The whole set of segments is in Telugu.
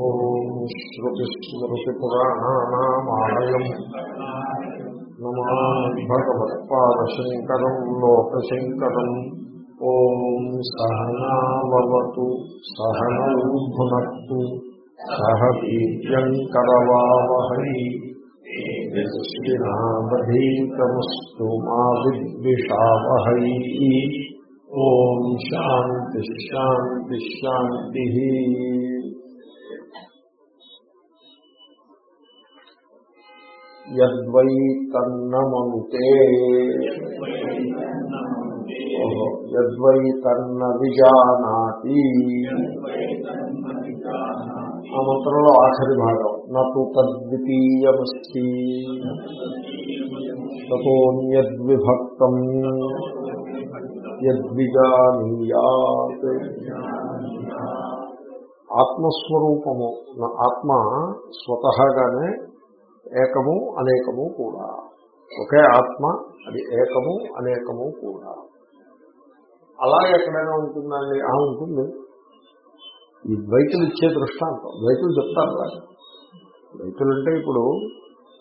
श्रुतिस्मृतिपुराणानामालयम् नमामि भगवत्पादशङ्करम् लोकशङ्करम्। ॐ सहनावतु सहनौभुनक्तु सह वीर्यङ्करवावहै यस्विनावधीतमस्तु मा विद्विषावहै ॐ शान्तिः शान्तिः యద్వై తన్నమనుతే యద్వై తన్న విజానాతి ఆ మంత్రంలో ఆఖరి భాగం నటు తద్వితీయమస్తి. తోన్యద్విభక్తం యద్విజానీయాత్. ఆత్మస్వరూపము ఆత్మ స్వతహాగానే ఏకము అనేకము కూడా. ఒకే ఆత్మ అది ఏకము అనేకము కూడా. అలా ఎక్కడైనా ఉంటుందండి? ఆ ఉంటుంది. ఈ ద్వైతులు ఇచ్చే దృష్టాంతం. ద్వైతులు చెప్తారు కానీ ద్వైతులు అంటే ఇప్పుడు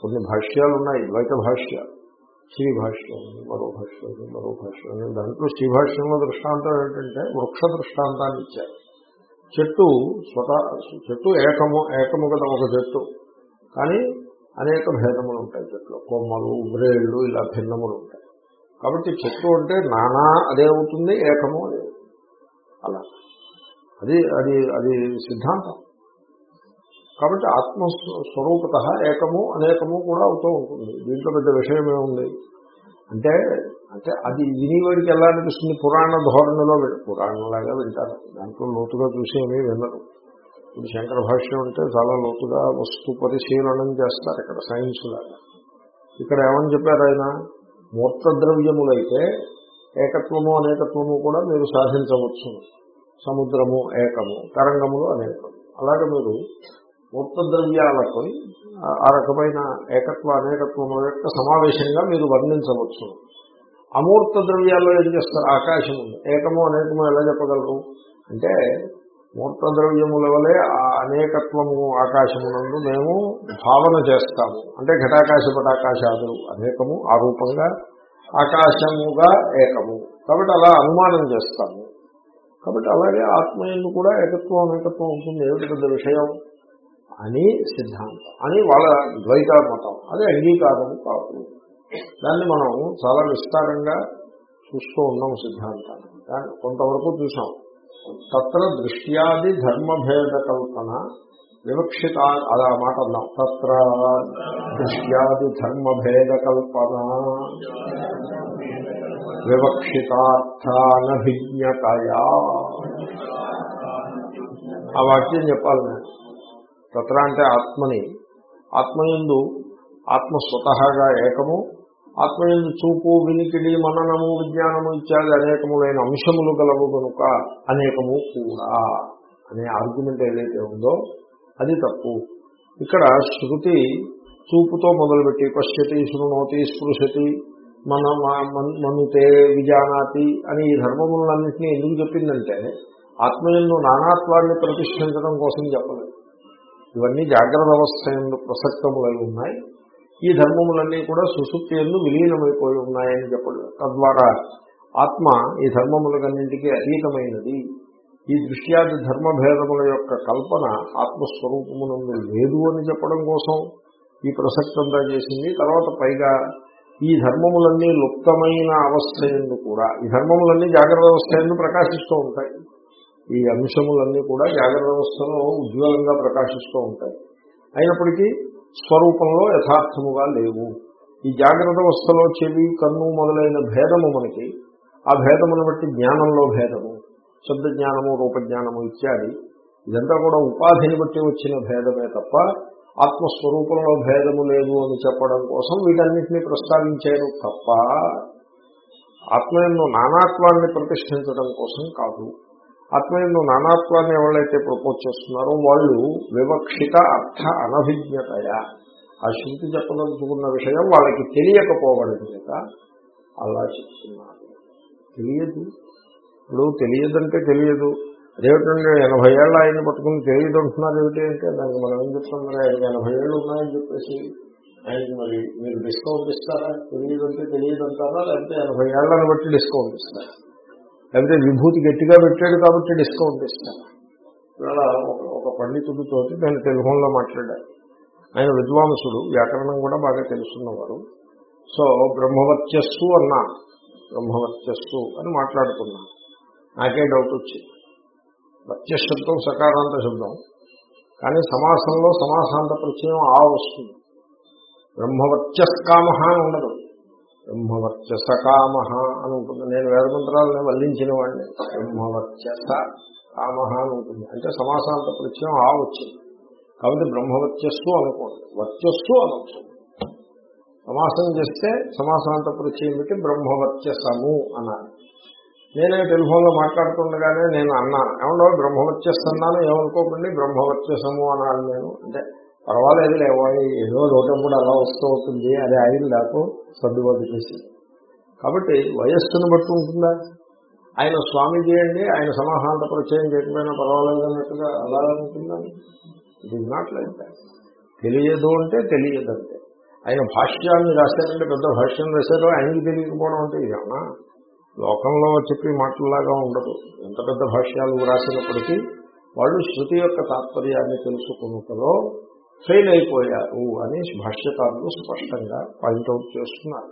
కొన్ని భాష్యాలు ఉన్నాయి. ద్వైత భాష్య. శ్రీ భాష్యం మరో భాష్యం మరో భాష్యం దాంట్లో శ్రీ భాష్యంలో దృష్టాంతం ఏంటంటే వృక్ష దృష్టాంతాన్ని ఇచ్చారు. చెట్టు స్వత చెట్టు ఏకము ఏకము కదా ఒక చెట్టు. కానీ అనేక భేదములు ఉంటాయి చెట్లు. కొమ్మలు బ్రేళ్ళు ఇలా భిన్నములు ఉంటాయి కాబట్టి చెట్టు అంటే నానా అదే అవుతుంది ఏకము అదే. అలా. అది అది అది సిద్ధాంతం. కాబట్టి ఆత్మ స్వరూపత ఏకము అనేకము కూడా అవుతూ ఉంటుంది. దీంట్లో పెద్ద విషయమే ఉంది అంటే అంటే అది వినివాడికి ఎలా అనిపిస్తుంది? పురాణ ధోరణిలో పురాణంలాగా వింటారు. దాంట్లో లోతుగా చూసేమీ వినరు. ఇప్పుడు శంకర భాష్యం అంటే చాలా లోతుగా వస్తు పరిశీలనం చేస్తారు ఇక్కడ సైన్స్ లాగా ఇక్కడ ఏమని చెప్పారు ఆయన? మూర్త ద్రవ్యములైతే ఏకత్వము అనేకత్వము కూడా మీరు సాధించవచ్చు. సముద్రము ఏకము తరంగములు అనేకము. అలాగే మీరు మూర్త ద్రవ్యాలకు ఆ రకమైన ఏకత్వ అనేకత్వముల యొక్క సమావేశంగా మీరు వర్ణించవచ్చు. అమూర్త ద్రవ్యాల్లో ఏం చేస్తారు? ఆకాశం ఉంది. ఏకము అనేకము ఎలా చెప్పగలరు? అంటే మూర్త ద్రవ్యముల వలె ఆ అనేకత్వము ఆకాశమునందు మేము భావన చేస్తాము. అంటే ఘటాకాశ పటాకాశాదులు అనేకము ఆ రూపంగా ఆకాశముగా ఏకము. కాబట్టి అలా అనుమానం చేస్తాము. కాబట్టి అలాగే ఆత్మయందు కూడా ఏకత్వం అనేకత్వం ఉంటుంది. ఏమిటి పెద్ద విషయం? అని సిద్ధాంతం. అని వాళ్ళ ద్వైత మతం అది అంగీకారం కాదు. దాన్ని మనం చాలా విస్తారంగా చూస్తూ ఉన్నాం సిద్ధాంతాన్ని. దాన్ని కొంతవరకు చూసాం. తత్ర దృష్ట్యాది ధర్మభేద కల్పన వివక్షిత అలా మాట అన్నాం. తత్ర దృష్ట్యాది ధర్మభేద కల్పన వివక్షితార్థానభిజ్ఞతయా. ఆ వాక్యం చెప్పాలి నేను. తత్ర అంటే ఆత్మని. ఆత్మయందు ఆత్మ స్వతహాగా ఏకము ఆత్మయందు చూపు వినికిడి మననము విజ్ఞానము ఇత్యాది అనేకములైన అంశములు గలవు కనుక అనేకము కూడా. అనే ఆర్గ్యుమెంట్ ఏదైతే ఉందో అది తప్పు. ఇక్కడ శృతి చూపుతో మొదలుపెట్టి పశ్యతి శృణోతి స్పృశతి మన మనుతే విజానాతి అని ఈ ధర్మములన్నింటినీ ఎందుకు చెప్పిందంటే ఆత్మయందు నానాత్వాన్ని ప్రతిష్ఠించడం కోసం చెప్పలేదు. ఇవన్నీ జాగ్రత్త అవస్థ ఎందు ప్రసక్తములై ఉన్నాయి. ఈ ధర్మములన్నీ కూడా సుశుక్తి ఎందు విలీనమైపోయి ఉన్నాయని చెప్పడం. తద్వారా ఆత్మ ఈ ధర్మములకన్నింటికీ అతీతమైనది. ఈ దృష్ట్యాది ధర్మభేదముల యొక్క కల్పన ఆత్మస్వరూపమునందు లేదు అని చెప్పడం కోసం ఈ ప్రసక్తంతా చేసింది. తర్వాత పైగా ఈ ధర్మములన్నీ లుప్తమైన అవస్థ ఎందు కూడా ఈ ధర్మములన్నీ జాగ్రత్త అవస్థ ఎందు ప్రకాశిస్తూ ఉంటాయి. ఈ అంశములన్నీ కూడా జాగ్రత్త అవస్థలో ఉజ్వలంగా ప్రకాశిస్తూ ఉంటాయి. అయినప్పటికీ స్వరూపంలో యథార్థముగా లేవు. ఈ జాగ్రత్త అవస్థలో చెవి కన్ను మొదలైన భేదము మనకి ఆ భేదమును బట్టి జ్ఞానంలో భేదము శబ్ద జ్ఞానము రూపజ్ఞానము ఇత్యాది ఇదంతా కూడా ఉపాధిని బట్టి వచ్చిన భేదమే తప్ప ఆత్మస్వరూపంలో భేదము లేదు అని చెప్పడం కోసం వీటన్నిటినీ ప్రస్తావించారు తప్ప ఆత్మయంలో నానాత్వాన్ని ప్రతిష్ఠించడం కోసం కాదు. ఆత్మయంలో నానాత్వాన్ని ఎవరైతే ప్రపోజ్ చేస్తున్నారో వాళ్ళు వివక్షిత అర్థ అనభిజ్ఞతయ? ఆ శృతి చెప్పదలుచుకున్న విషయం వాళ్ళకి తెలియకపోవడం చేత అలా చెప్తున్నారు. తెలియదు. ఇప్పుడు తెలియదంటే తెలియదు. అదేమిటంటే ఎనభై ఏళ్ళు ఆయన పట్టుకుని తెలియదు అంటున్నారు ఏమిటి అంటే దానికి మనం ఏం చెప్తాం మరి? ఎనభై ఏళ్ళు ఉన్నాయని చెప్పేసి ఆయనకి మరి మీరు డిస్కౌంట్ ఇస్తారా తెలియదు అంటే తెలియదు అంటారా? లేకపోతే ఎనభై ఏళ్ళని బట్టి డిస్కౌంట్ ఇస్తారా లేకపోతే విభూతి గట్టిగా పెట్టాడు కాబట్టి డిస్కౌంట్ ఇస్తాను ఇవాళ ఒక పండితుడితో పండితుడితోటి నేను టెలిఫోన్లో మాట్లాడాను ఆయన విద్వాంసుడు వ్యాకరణం కూడా బాగా తెలుసున్నవారు సో బ్రహ్మవర్చస్సు అన్నా బ్రహ్మవర్చస్సు అని మాట్లాడుకున్నా నాకే డౌట్ వచ్చింది. వర్చస్ శబ్దం సకారాంత శబ్దం. కానీ సమాసంలో సమాసాంత ప్రత్యయం ఆ వస్తుంది బ్రహ్మవర్చస్కామ అని ఉండదు. బ్రహ్మవర్చసకామ అని ఉంటుంది నేను వేదమంత్రాలను వల్లించిన వాడిని బ్రహ్మవర్చస కామ అని ఉంటుంది అంటే సమాసాంత ప్రత్యయం ఆ వచ్చింది. కాబట్టి బ్రహ్మవర్చస్సు అనుకోండి. వర్చస్సు అనొచ్చు. సమాసం చేస్తే సమాసాంత ప్రత్యయం పెట్టి బ్రహ్మవర్చసము అన్నారు. నేనే టెలిఫోన్లో మాట్లాడుతుండగానే నేను అన్నాను. ఏమన్నా బ్రహ్మవర్చస్సు అన్నాను. ఏమనుకోకండి. బ్రహ్మవర్చసము అన్నాను నేను. అంటే పర్వాలేదు లేవాలి ఏదో కూడా అలా వస్తూ ఉంటుంది అది ఆయన నాకు సర్దుబాటు చేసింది కాబట్టి వయస్సును బట్టి ఉంటుందా? ఆయన స్వామీజీ అండి ఆయన సమాహాంత పరిచయం చేయకపోయినా పర్వాలేదు అన్నట్టుగా అలా ఉంటుందా? It is not like that తెలియదు అంటే తెలియదు అంటే ఆయన భాష్యాన్ని రాశారంటే పెద్ద భాష్యం రాశారో ఆయనకి తెలియకపోవడం అంటే ఇదన్నా లోకంలో చెప్పి మాటలలాగా ఉండదు. ఎంత పెద్ద భాష్యాలు రాసినప్పటికీ వాళ్ళు శృతి యొక్క తాత్పర్యాన్ని తెలుసుకున్నటలో ఫెయిల్ అయిపోయారు అని భాష్యకారులు స్పష్టంగా పాయింట్అవుట్ చేస్తున్నారు.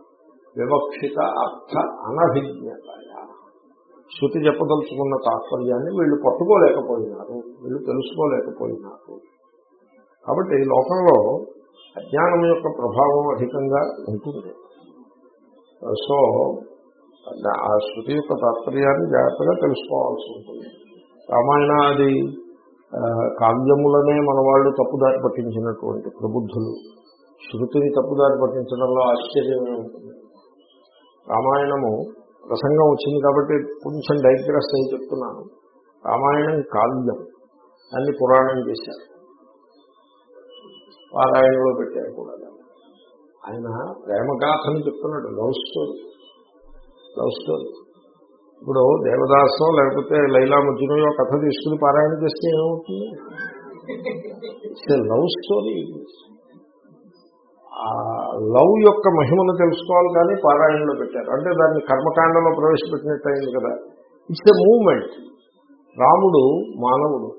వివక్షిత అర్థ అనభిజ్ఞత శృతి చెప్పదలుచుకున్న తాత్పర్యాన్ని వీళ్ళు పట్టుకోలేకపోయినారు వీళ్ళు తెలుసుకోలేకపోయినారు. కాబట్టి లోకంలో అజ్ఞానం యొక్క ప్రభావం అధికంగా ఉంటుంది. సో ఆ శృతి యొక్క తాత్పర్యాన్ని జాగ్రత్తగా తెలుసుకోవాల్సి ఉంటుంది. రామాయణాది కావ్యములనే మన వాళ్ళు తప్పుదారి పట్టించినటువంటి ప్రబుద్ధులు. శృతిని తప్పుదారి పట్టించడంలో ఆశ్చర్యమే ఉంటుంది రామాయణము ప్రసంగం వచ్చింది కాబట్టి కొంచెం డైగ్రెస్ అయి చెప్తున్నాను. రామాయణం కావ్యం. దాన్ని పురాణం చేశారు. పారాయణలో పెట్టారు కూడా ఆయన ప్రేమగాథను చెప్తున్నాడు. Love story. Love story. ఇప్పుడు దేవదాసం లేకపోతే లైలా మధ్యనో కథ తీసుకుని పారాయణ చేస్తే ఏమవుతుంది? లవ్ స్టోరీ ఆ లవ్ యొక్క మహిమను తెలుసుకోవాలి కానీ పారాయణలో పెట్టారు. అంటే దాన్ని కర్మకాండంలో ప్రవేశపెట్టినట్టు అయింది కదా. ఇట్స్ ఎ మూమెంట్ రాముడు మానవుడు.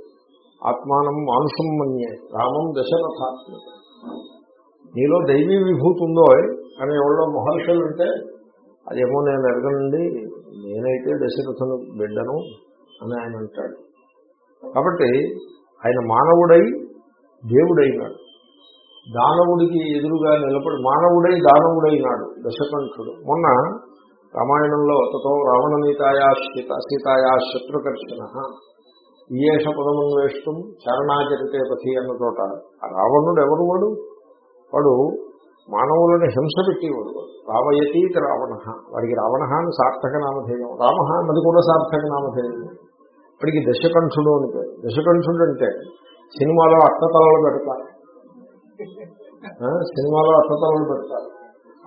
ఆత్మానం మానుషం మన్యే. రామం దశరథాత్మ. నీలో దైవీ విభూతి ఉందో అని ఎవరో మహర్షులు ఉంటే అదేమో నేను ఎరగనండి నేనైతే దశరథను బిడ్డను అని ఆయన అంటాడు. కాబట్టి ఆయన మానవుడై దేవుడైనాడు. దానవుడికి ఎదురుగా నిలబడి మానవుడై దానవుడైనాడు దశకంఠుడు. మొన్న రామాయణంలో తతో రావణనీతాయా సీత సీతాయా శత్రుకర్షణ ఈయేష పదమన్వేష్టం చరణాచరితే పథి అన్న చోట. ఆ రావణుడు ఎవరు వాడు? వాడు మానవులను హింస పెట్టేవాడు. వాడు రావణ. వాడికి రావణ అని సార్థక నామధేయం. రామ అన్నది కూడా సార్థక నామధేయం. వాడికి దశకంఠుడు అని పేరు. దశకంఠుడు అంటే సినిమాలో అట్టతలలు పెడతారు. సినిమాలో అట్టతలలు పెడతారు.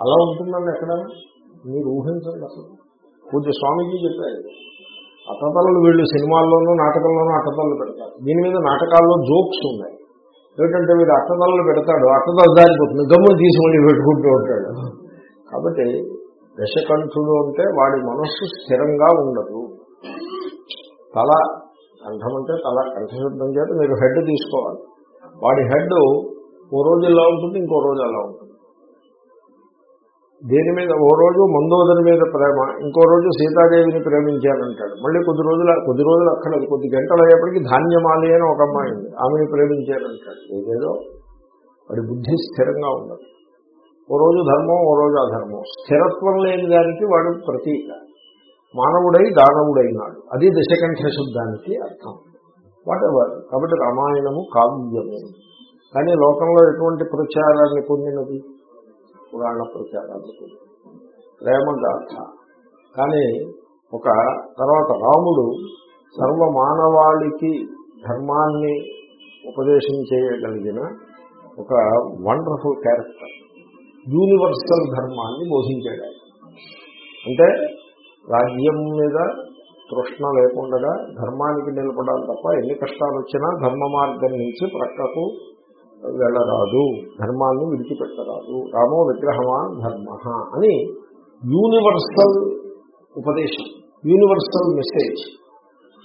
అలా ఉంటుందండి ఎక్కడ? మీరు ఊహించండి అసలు. పూజ స్వామీజీ చెప్పారు. అట్టతలలు వీళ్ళు సినిమాల్లోనూ నాటకంలోనూ అట్టతలలు పెడతారు. దీని మీద నాటకాల్లో జోక్స్ ఉన్నాయి. ఏమిటంటే వీడు అట్టతలలు పెడతాడు అట్టతల దారిపోతుంది గమ్మును తీసి మళ్ళీ పెట్టుకుంటూ ఉంటాడు. కాబట్టి దశకంఠుడు అంటే వాడి మనస్సు స్థిరంగా ఉండదు. తల కంఠం అంటే తల కంఠశుద్ధం చేత మీరు హెడ్ తీసుకోవాలి. వాడి హెడ్ ఓ రోజు ఇలా ఉంటుంది ఇంకో రోజు అలా ఉంటుంది. దేని మీద? ఓ రోజు మందోదరి మీద ప్రేమ ఇంకో రోజు సీతాదేవిని ప్రేమించానంటాడు మళ్ళీ కొద్ది రోజుల కొద్ది రోజులు అక్కడ కొద్ది గంటలు అయ్యేప్పటికీ ధాన్యమాలి అని ఒక అమ్మాయి ఉంది. ఆమెను ప్రేమించానంటాడు ఏదేదో? వాడి బుద్ధి స్థిరంగా ఉండదు. ఓ రోజు ధర్మం ఓ రోజు అధర్మం. స్థిరత్వం లేని దానికి వాడు ప్రతీక. మానవుడై దానవుడైనాడు. అది దశకంఠ శుద్ధానికి అర్థం. వాట్ ఎవర్ కాబట్టి రామాయణము కావ్యము. కానీ లోకంలో ఎటువంటి ప్రచారాన్ని పొందినది? పురాణ ప్రచారాలు పొందినది ప్రేమగాథ. కానీ ఒక తర్వాత రాముడు సర్వ మానవాళికి ధర్మాన్ని ఉపదేశం చేయగలిగిన ఒక వండర్ఫుల్ క్యారెక్టర్. యూనివర్సల్ ధర్మాన్ని బోధించాడు అంటే రాజ్యం మీద తృష్ణ లేకుండా ధర్మానికి నిలబడాలి తప్ప ఎన్ని కష్టాలు వచ్చినా ధర్మ మార్గం నుంచి ప్రక్కకు వెళ్ళరాదు. ధర్మాన్ని విడిచిపెట్టరాదు. రామో విగ్రహమా ధర్మ అని యూనివర్సల్ ఉపదేశం యూనివర్సల్ మెసేజ్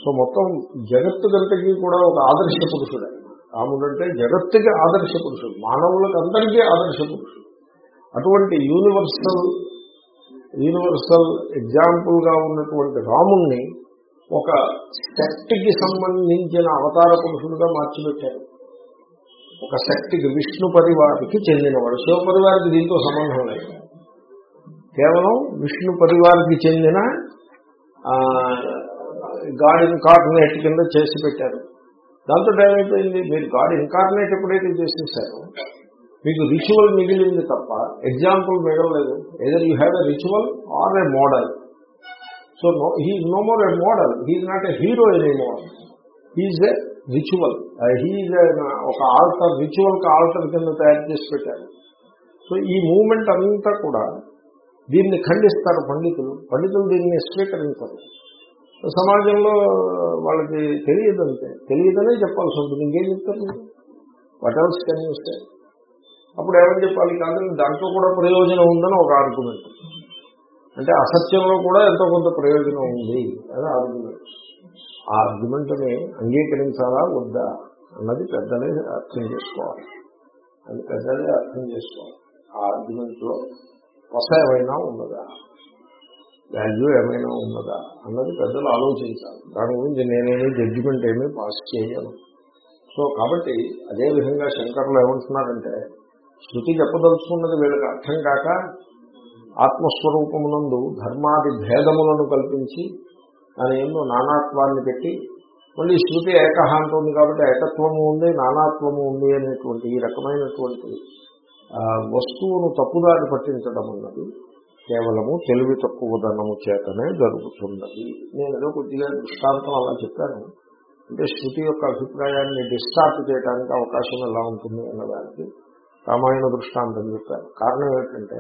సో మొత్తం జగత్తు గంటకి కూడా ఒక ఆదర్శ పురుషుడు. రాముడంటే రాముడు అంటే జగత్తుకి ఆదర్శ పురుషుడు. మానవులకు అందరికీ ఆదర్శ పురుషుడు. అటువంటి యూనివర్సల్ యూనివర్సల్ ఎగ్జాంపుల్గా ఉన్నటువంటి రాముణ్ణి ఒక సెట్కి సంబంధించిన అవతార పురుషుడుగా మార్చిపెట్టారు. ఒక శక్తికి విష్ణు పరివారికి చెందినవాడు. శివ పరివారికి దీంతో సంబంధం లేదు. కేవలం విష్ణు పరివారికి చెందిన గాడ్ ఇన్కార్నేట్ కింద చేసి పెట్టారు. దాంతో ఏమైపోయింది మీరు గాడ్ ఇన్కార్నేట్ ఎప్పుడైతే చేసేసారో మీకు రిచువల్ మిగిలింది తప్ప example మిగలలేదు. Either you have a ritual or a model so no he no more a model he's not a hero any more he's a ritual Uh, he's ఒక ఆల్టర్ రిచువల్కి ఆల్టర్ కింద తయారు చేసి పెట్టారు. సో ఈ మూమెంట్ అంతా కూడా దీన్ని ఖండిస్తారు పండితులు. పండితులు దీన్ని స్వీకరించరు. సమాజంలో వాళ్ళకి తెలియదంతే. తెలియదనే చెప్పాల్సి ఉంటుంది. ఇంకేం చెప్తారు? వాట్ ఎవల్స్ కెన్ చూస్తే అప్పుడు ఏమని చెప్పాలి కాదని దాంట్లో కూడా ప్రయోజనం ఉందని ఒక ఆర్గ్యుమెంట్ అంటే అసత్యంలో కూడా ఎంతో కొంత ప్రయోజనం ఉంది అని ఆర్గ్యుమెంట్ ఆ ఆర్గ్యుమెంట్ని అంగీకరించాలా? వద్దా? అన్నది పెద్దలే అర్థం చేసుకోవాలి. అది పెద్దలే అర్థం చేసుకోవాలి. ఆ ఆర్గ్యుమెంట్లో కొస ఏమైనా ఉన్నదా? వాల్యూ ఏమైనా ఉన్నదా? అన్నది పెద్దలు ఆలోచించాలి. దాని గురించి నేనేమి జడ్జిమెంట్ ఏమీ పాస్ చేయను. సో కాబట్టి అదే విధంగా శంకర్లు ఏమంటున్నారంటే శృతి చెప్పదలుచుకున్నది వీళ్ళకి అర్థం కాక ఆత్మస్వరూపమునందు ధర్మాది భేదములను కల్పించి దాని ఏమో నానాత్వాన్ని పెట్టి మళ్ళీ శృతి ఏకహ అంటుంది కాబట్టి ఏకత్వము ఉంది నానాత్వము ఉంది అనేటువంటి ఈ రకమైనటువంటి వస్తువును తప్పుదారి పట్టించడం అన్నది కేవలము తెలివి తక్కువదనము చేతనే జరుగుతున్నది. నేను ఏదో కొద్దిగా దృష్టాంతం అలా చెప్పాను. అంటే శృతి యొక్క అభిప్రాయాన్ని డిస్టార్ట్ చేయడానికి అవకాశం ఎలా ఉంటుంది అన్నదానికి రామాయణ దృష్టాంతం చెప్పాను కారణం ఏంటంటే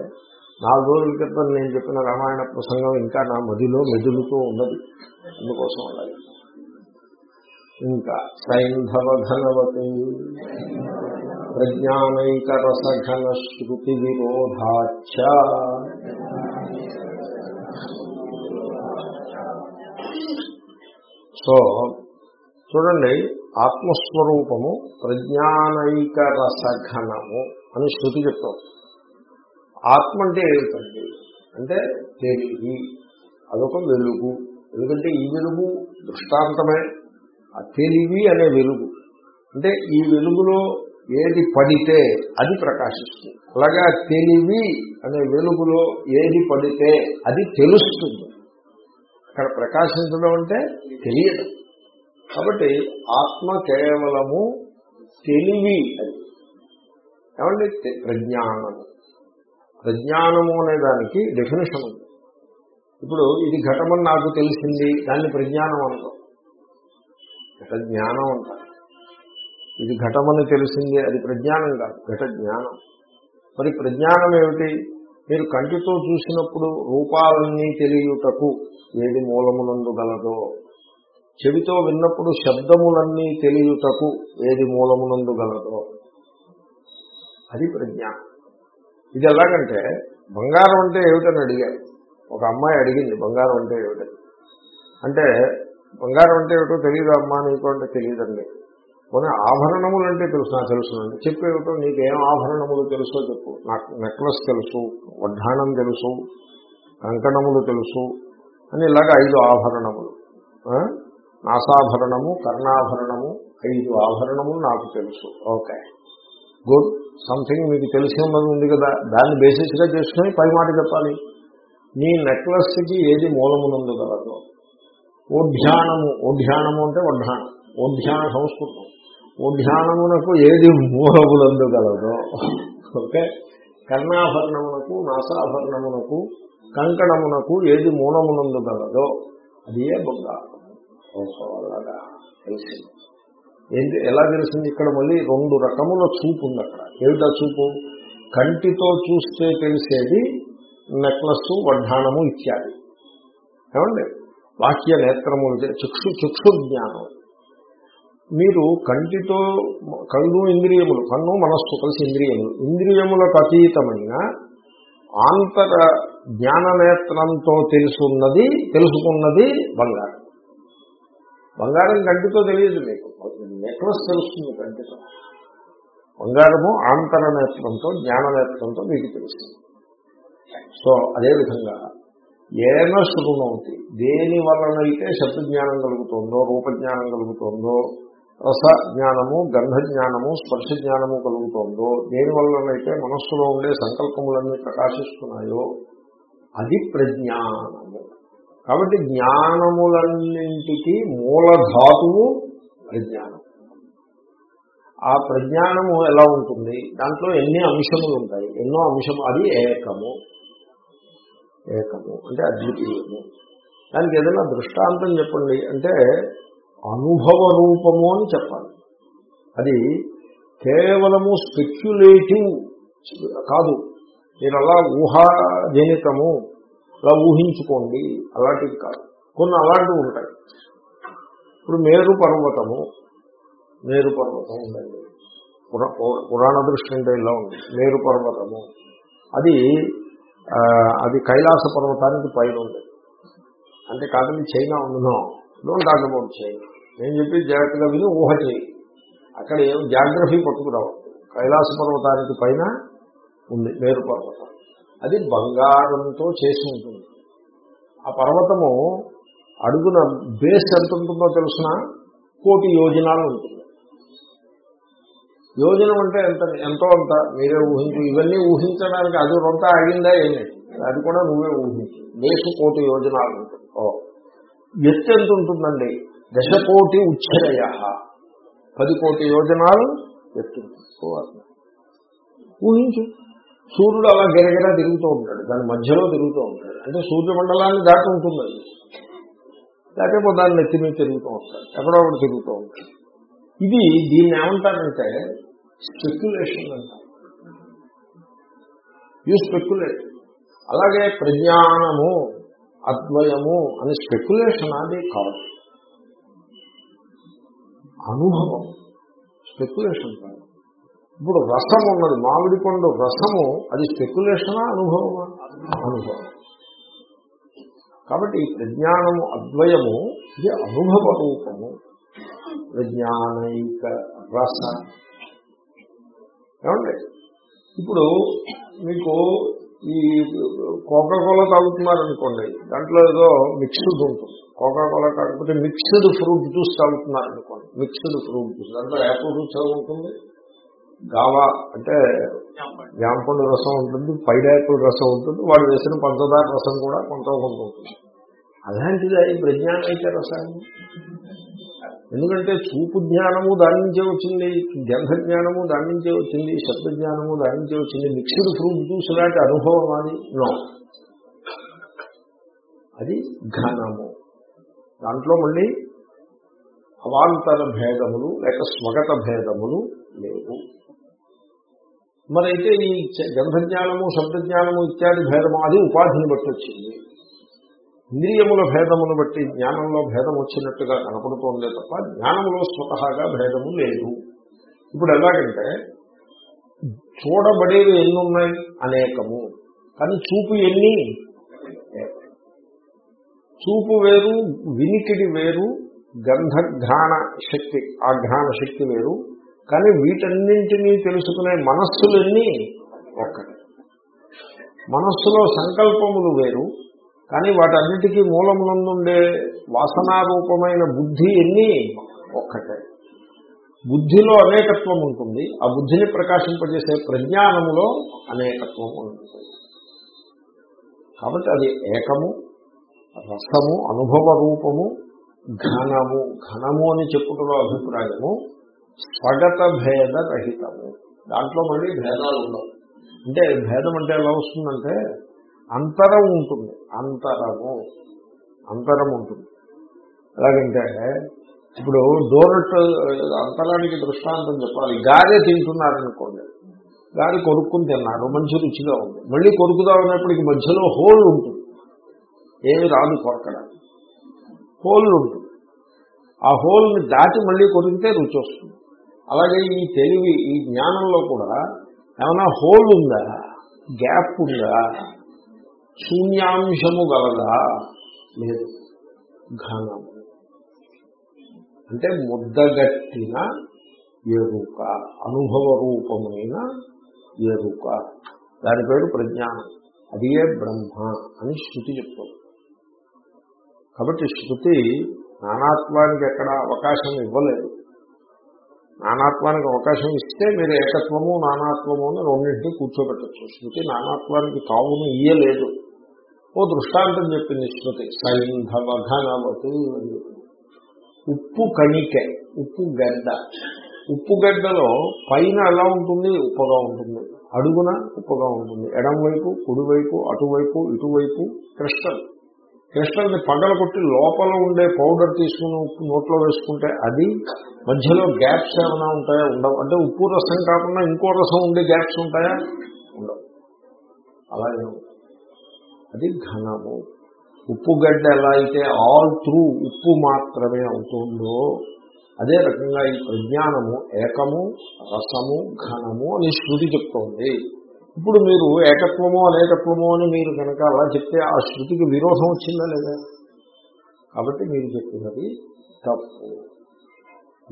నాలుగు రోజుల క్రితం నేను చెప్పిన రామాయణ ప్రసంగం ఇంకా నా మదిలో మెదులుతూ ఉన్నది. అందుకోసం అలాగే ఇంకా సైంధవ ఘనవతి ప్రజ్ఞానైక రసఘన శృతి విరోధాచ సో చూడండి ఆత్మస్వరూపము ప్రజ్ఞానైక రసఘనము అని శృతి చెప్తాం ఆత్మ అంటే ఏమిటండి? అంటే తెలివి అదొక వెలుగు. ఎందుకంటే ఈ వెలుగు దృష్టాంతమే. ఆ తెలివి అనే వెలుగు. అంటే ఈ వెలుగులో ఏది పడితే అది ప్రకాశిస్తుంది. అలాగే తెలివి అనే వెలుగులో ఏది పడితే అది తెలుస్తుంది. అక్కడ ప్రకాశించడం అంటే తెలియడం కాబట్టి ఆత్మ కేవలము తెలివి అది. ఏమండి? ప్రజ్ఞానము. ప్రజ్ఞానము అనే దానికి డెఫినేషన్ ఉంది. ఇప్పుడు ఇది ఘటమని నాకు తెలిసింది దాన్ని ప్రజ్ఞానం అంటాం. ఘట జ్ఞానం అంటారు ఇది ఘటమని తెలిసింది అది ప్రజ్ఞానం కాదు ఘట జ్ఞానం. మరి ప్రజ్ఞానం ఏమిటి? మీరు కంటితో చూసినప్పుడు రూపాలన్నీ తెలియుటకు ఏది మూలమునందు గలదో చెవితో విన్నప్పుడు శబ్దములన్నీ తెలియుటకు ఏది మూలమునందు గలదో. అది ప్రజ్ఞానం. ఇది ఎలాగంటే బంగారం అంటే ఏమిటని అడిగారు. ఒక అమ్మాయి అడిగింది బంగారం అంటే ఏమిటని. అంటే బంగారం అంటే ఏమిటో తెలియదు అమ్మా నీకు అంటే తెలియదండి కొన్ని ఆభరణములు అంటే తెలుసు నాకు తెలుసునండి చెప్పేమిటో నీకేం ఆభరణములు తెలుసో చెప్పు. నాకు నెక్లెస్ తెలుసు వడ్డాణం తెలుసు కంకణములు తెలుసు అని ఇలాగ ఐదు ఆభరణములు. నాసాభరణము కర్ణాభరణము ఐదు ఆభరణములు నాకు తెలుసు. ఓకే. గుడ్. సంథింగ్ మీకు తెలిసి ఉన్నది ఉంది కదా. దాన్ని బేసిస్గా చేసుకుని పై మాట చెప్పాలి. నీ నెక్లెస్కి ఏది మూలమునందు గలదు ఓఢ్యానము ఓఢ్యానము అంటే వడ్డానం ఓఢ్యాన సంస్కృతం. ఓఢ్యానమునకు ఏది మూలములందు కలదో ఓకే? కర్ణాభరణమునకు నాసాభరణమునకు కంకణమునకు ఏది మూలమునందు కలదో అది ఏ బంగారం. తెలిసింది. ఏంటి ఎలా తెలిసింది? ఇక్కడ మళ్ళీ రెండు రకముల చూపు ఉంది అక్కడ. ఏమిటా చూపు? కంటితో చూస్తే తెలిసేది నెక్లెస్ వడ్డానము ఇత్యాది. ఏమండి? బాహ్య నేత్రములు చే- చక్షు చక్షు జ్ఞానం. మీరు కంటితో కళ్ళు ఇంద్రియములు కన్ను మనస్సు కలిసి ఇంద్రియములు ఇంద్రియములకు అతీతమైన ఆంతర జ్ఞాననేత్రంతో తెలుసున్నది తెలుసుకున్నది బంగారం. బంగారం కంటితో తెలియదు మీకు. నెక్లెస్ తెలుస్తుంది కంటితో. బంగారము ఆంతర నేత్రంతో జ్ఞాననేత్రంతో మీకు తెలుస్తుంది సో అదేవిధంగా ఏన శృణోతి దేని వలనైతే శబ్దజ్ఞానం కలుగుతుందో రూపజ్ఞానం కలుగుతుందో రస జ్ఞానము గంధ జ్ఞానము స్పర్శ జ్ఞానము కలుగుతుందో దేని వలనైతే మనస్సులో ఉండే సంకల్పములన్నీ ప్రకాశిస్తున్నాయో అది ప్రజ్ఞానము. కాబట్టి జ్ఞానములన్నింటికి మూలధాతువు ప్రజ్ఞానం. ఆ ప్రజ్ఞానము ఎలా ఉంటుంది? దాంట్లో ఎన్ని అంశములు ఉంటాయి ఎన్నో అంశము అది ఏకము. ఏకము. అంటే అద్వితీయము దానికి ఏదైనా దృష్టాంతం చెప్పండి. అంటే అనుభవ రూపము అని చెప్పాలి. అది కేవలము స్పెక్యులేటివ్ కాదు. మీరు అలా ఊహాజనితము అలా ఊహించుకోండి. అలాంటివి కాదు. కొన్ని అలాంటివి ఉంటాయి. ఇప్పుడు మేరు పర్వతము మేరు పర్వతం ఉందండి. పురా- పురాణ దృష్టి అంటే ఇలా ఉంది. మేరు పర్వతము. అది అది కైలాస పర్వతానికి పైన ఉంది. అంటే కాదని చైనా ఉందో. Don't talk about China. నేను చెప్పి జాగ్రత్తగా విని ఊహ చేయి. అక్కడ ఏం జాగ్రఫీ పట్టుకురావు. కైలాస పర్వతానికి పైన ఉంది మేరు పర్వతం. అది బంగారంతో చేసి ఉంటుంది. ఆ పర్వతము అడుగున బేస్ ఎంత ఉంటుందో తెలిసిన? కోటి యోజనాలు ఉంటుంది. యోజనం అంటే ఎంత ఎంతో అంత మీరే ఊహించు ఇవన్నీ ఊహించడానికి అది రొంత ఆగిందా ఏమి? అది కూడా నువ్వే ఊహించు. దేశ కోటి యోజనాలు. ఉంటుంది ఓ. ఎత్తు ఎంత ఉంటుందండి. దశ కోటి ఉచ్చరయ. పది కోటి యోజనాలు ఎత్తు ఊహించు. సూర్యుడు అలా గిరగిరా తిరుగుతూ ఉంటాడు. దాని మధ్యలో తిరుగుతూ ఉంటాడు. అంటే సూర్యమండలాన్ని దాటి ఉంటుంది అది లేకపోతే దాన్ని నెత్తి మీద తిరుగుతూ ఉంటాడు. ఎక్కడో ఒకటి తిరుగుతూ ఉంటాడు. ఇది దీన్ని ఏమంటారంటే స్పెక్యులేషన్ అంటారు యూ స్పెక్యులేట్ అలాగే ప్రజ్ఞానము అద్వయము అని స్పెక్యులేషన్ అది కాదు. అనుభవం. స్పెక్యులేషన్ కాదు. ఇప్పుడు రసం ఉన్నది మామిడి పండు రసము అది స్పెక్యులేషనా అనుభవమా? అనుభవం. కాబట్టి ఈ ప్రజ్ఞానము అద్వయము ఇది అనుభవ రూపము. ప్రజ్ఞానైక రస ఏమండి? ఇప్పుడు మీకు ఈ కోకాకోలా తాగుతున్నారనుకోండి దాంట్లో ఏదో మిక్స్డ్ ఉంటుంది. కోకాకోలా కాకపోతే మిక్స్డ్ ఫ్రూట్ జ్యూస్ తాగుతున్నారనుకోండి మిక్స్డ్ ఫ్రూట్ జ్యూస్ దాంట్లో యాపిల్ జ్యూస్ ఉంటుంది గావా అంటే జాంపండు రసం ఉంటుంది పైడాపిల్ రసం ఉంటుంది వాడు వేసిన పంచదార రసం కూడా కొంత కొంత ఉంటుంది. అలాంటిది ఈ ప్రజ్ఞానైక రసాన్ని? ఎందుకంటే చూపు జ్ఞానము దాని నుంచే వచ్చింది గంధ జ్ఞానము దాని నుంచే వచ్చింది శబ్ద జ్ఞానము దాని నుంచే వచ్చింది మిక్స్డ్ ఫ్రూట్ జ్యూస్ లాంటి అనుభవం అది? నో. అది ఘనము దాంట్లో మళ్ళీ అవాంతర భేదములు లేక స్వగత భేదములు లేవు. మరైతే ఈ గంధజ్ఞానము శబ్దజ్ఞానము ఇత్యాది భేదము అది ఉపాధిని బట్టి వచ్చింది. ఇంద్రియముల భేదమును బట్టి జ్ఞానంలో భేదం వచ్చినట్టుగా కనపడుతోందే తప్ప జ్ఞానంలో స్వతహాగా భేదము లేదు. ఇప్పుడు ఎలాగంటే చూడబడేవి ఎన్ని ఉన్నాయి అనేకము. కానీ చూపు ఎన్ని? చూపు వేరు వినికిడి వేరు గంధఘ్రాణ శక్తి ఆ ఘ్రాణ శక్తి వేరు. కానీ వీటన్నింటినీ తెలుసుకునే మనస్సులన్నీ ఒక్కటి. మనస్సులో సంకల్పములు వేరు కానీ వాటన్నిటికీ మూలమునందుండే వాసనారూపమైన బుద్ధి ఎన్ని? ఒక్కటే. బుద్ధిలో అనేకత్వం ఉంటుంది ఆ బుద్ధిని ప్రకాశింపజేసే ప్రజ్ఞానములో అనేకత్వం ఉంటుంది కాబట్టి అది ఏకము రసము అనుభవ రూపము ఘనము. ఘనము అని చెప్పుటలో అభిప్రాయము స్వగత భేద రహితము. దాంట్లో మళ్ళీ భేదాలు ఉండవు. అంటే భేదం అంటే ఎలా వస్తుందంటే అంతరం ఉంటుంది. అంతరము. అంతరం ఉంటుంది. ఎలాగంటే ఇప్పుడు డోనట్ అంతరానికి దృష్టాంతం చెప్పాలి. గారే తింటున్నారనుకోండి గారి కొనుక్కుని తిన్నారు మంచి రుచిగా ఉంది. మళ్ళీ కొరుకుదాం అన్నప్పటికి మధ్యలో హోల్ ఉంటుంది. ఏమి రాదు కొరకడానికి హోల్ ఉంటుంది. ఆ హోల్ని దాటి మళ్ళీ కొరికితే రుచి వస్తుంది. అలాగే ఈ తెలివి ఈ జ్ఞానంలో కూడా ఏమైనా హోల్ ఉందా? గ్యాప్ ఉందా? శూన్యాంశము గలదా? లేదు. ఘనము. అంటే ముద్దగట్టిన ఎరుక అనుభవ రూపమైన ఎరుక. దాని పేరు ప్రజ్ఞానం అదియే బ్రహ్మ అని శృతి చెప్తుంది. కాబట్టి శృతి నానాత్వానికి ఎక్కడ అవకాశం ఇవ్వలేదు. నానాత్వానికి అవకాశం ఇస్తే మీరు ఏకత్వము నానాత్వము అని రెండింటినీ కూర్చోబెట్టచ్చు. శృతి నానాత్వానికి కావును ఇయ్యలేదు. ఓ దృష్టాంతం చెప్పింది శృతి సైంధవ ఘనవతు ఉప్పు కణిక ఉప్పు గడ్డ. ఉప్పు గడ్డలో పైన ఎలా ఉంటుంది? ఉప్పగా ఉంటుంది. అడుగున ఉప్పగా ఉంటుంది. ఎడంవైపు కుడివైపు అటువైపు ఇటువైపు క్రిస్టల్. క్రిస్టల్ని పగలగొట్టి లోపల ఉండే పౌడర్ తీసుకుని ఉప్పు నోట్లో వేసుకుంటే అది మధ్యలో గ్యాప్స్ ఏమైనా ఉంటాయా? ఉండవు. అంటే ఉప్పు రసం కాకుండా ఇంకో రసం ఉండే గ్యాప్స్ ఉంటాయా? ఉండవు. అలాగే అది ఘనము. ఉప్పు గడ్డ ఎలా అయితే ఆల్ త్రూ ఉప్పు మాత్రమే అవుతుందో అదే రకంగా ఈ ప్రజ్ఞానము ఏకము రసము ఘనము అని శృతి చెప్తోంది. ఇప్పుడు మీరు ఏకత్వము అనేకత్వము అని మీరు కనుక అలా చెప్తే ఆ శృతికి విరోధం వచ్చిందా లేదా? కాబట్టి మీరు చెప్పినది తప్పు.